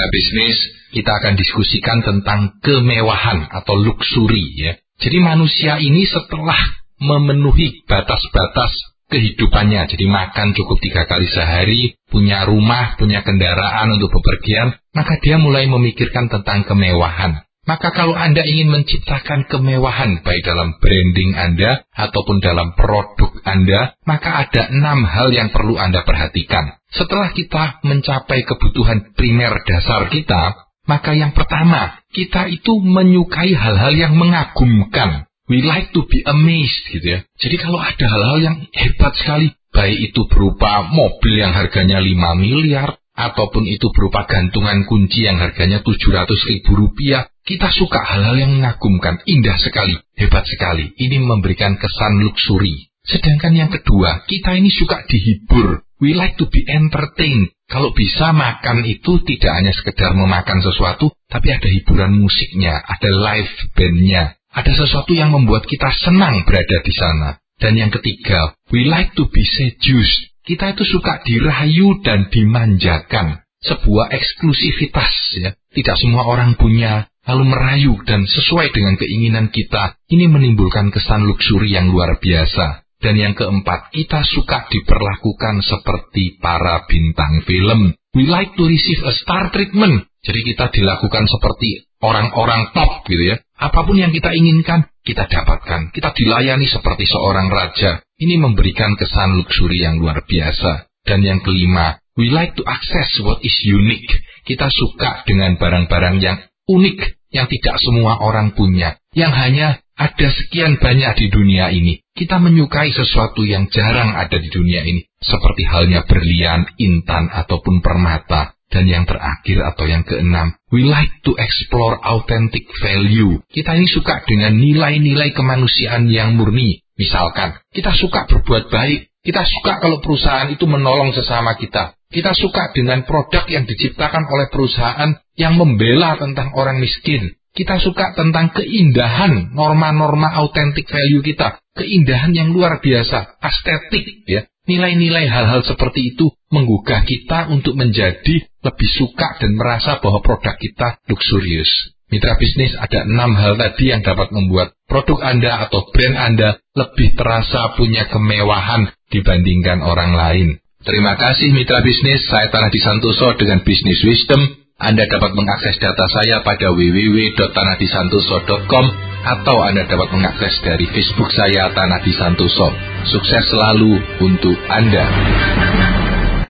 Mitra bisnis, kita akan diskusikan tentang kemewahan atau luxury ya. Jadi manusia ini setelah memenuhi batas-batas kehidupannya, jadi makan cukup tiga kali sehari, punya rumah, punya kendaraan untuk bepergian, maka dia mulai memikirkan tentang kemewahan. Maka kalau Anda ingin menciptakan kemewahan baik dalam branding Anda ataupun dalam produk Anda, maka ada enam hal yang perlu Anda perhatikan. Setelah kita mencapai kebutuhan primer dasar kita, maka yang pertama, kita itu menyukai hal-hal yang mengagumkan. We like to be amazed gitu ya. Jadi kalau ada hal-hal yang hebat sekali, baik itu berupa mobil yang harganya 5 miliar, ataupun itu berupa gantungan kunci yang harganya 700 ribu rupiah, kita suka hal-hal yang mengagumkan, indah sekali, hebat sekali. Ini memberikan kesan luxury. Sedangkan yang kedua, kita ini suka dihibur. We like to be entertained. Kalau bisa makan itu tidak hanya sekedar memakan sesuatu, tapi ada hiburan musiknya, ada live bandnya, ada sesuatu yang membuat kita senang berada di sana. Dan yang ketiga, we like to be seduced. Kita itu suka dirayu dan dimanjakan. Sebuah eksklusivitas ya. Tidak semua orang punya, lalu merayu dan sesuai dengan keinginan kita. Ini menimbulkan kesan luxury yang luar biasa. Dan yang keempat, kita suka diperlakukan seperti para bintang film. We like to receive a star treatment. Jadi kita dilakukan seperti orang-orang top gitu ya. Apa pun yang kita inginkan, kita dapatkan. Kita dilayani seperti seorang raja. Ini memberikan kesan luxury yang luar biasa. Dan yang kelima, we like to access what is unique. Kita suka dengan barang-barang yang unik, yang tidak semua orang punya. Yang hanya ada sekian banyak di dunia ini. Kita menyukai sesuatu yang jarang ada di dunia ini. Seperti halnya berlian, intan, ataupun permata. Dan yang terakhir atau yang keenam, we like to explore authentic value. Kita ini suka dengan nilai-nilai kemanusiaan yang murni. Misalkan, kita suka berbuat baik. Kita suka kalau perusahaan itu menolong sesama kita. Kita suka dengan produk yang diciptakan oleh perusahaan yang membela tentang orang miskin. Kita suka tentang keindahan norma-norma authentic value kita. Keindahan yang luar biasa, estetik ya. Nilai-nilai hal-hal seperti itu menggugah kita untuk menjadi lebih suka dan merasa bahwa produk kita luxurious. Mitra bisnis ada enam hal tadi yang dapat membuat produk Anda atau brand Anda lebih terasa punya kemewahan dibandingkan orang lain. Terima kasih mitra bisnis, saya Tanah Disantoso dengan Business Wisdom. Anda dapat mengakses data saya pada www.tanahdisantoso.com atau Anda dapat mengakses dari Facebook saya Tanah Disantoso. Sukses selalu untuk Anda.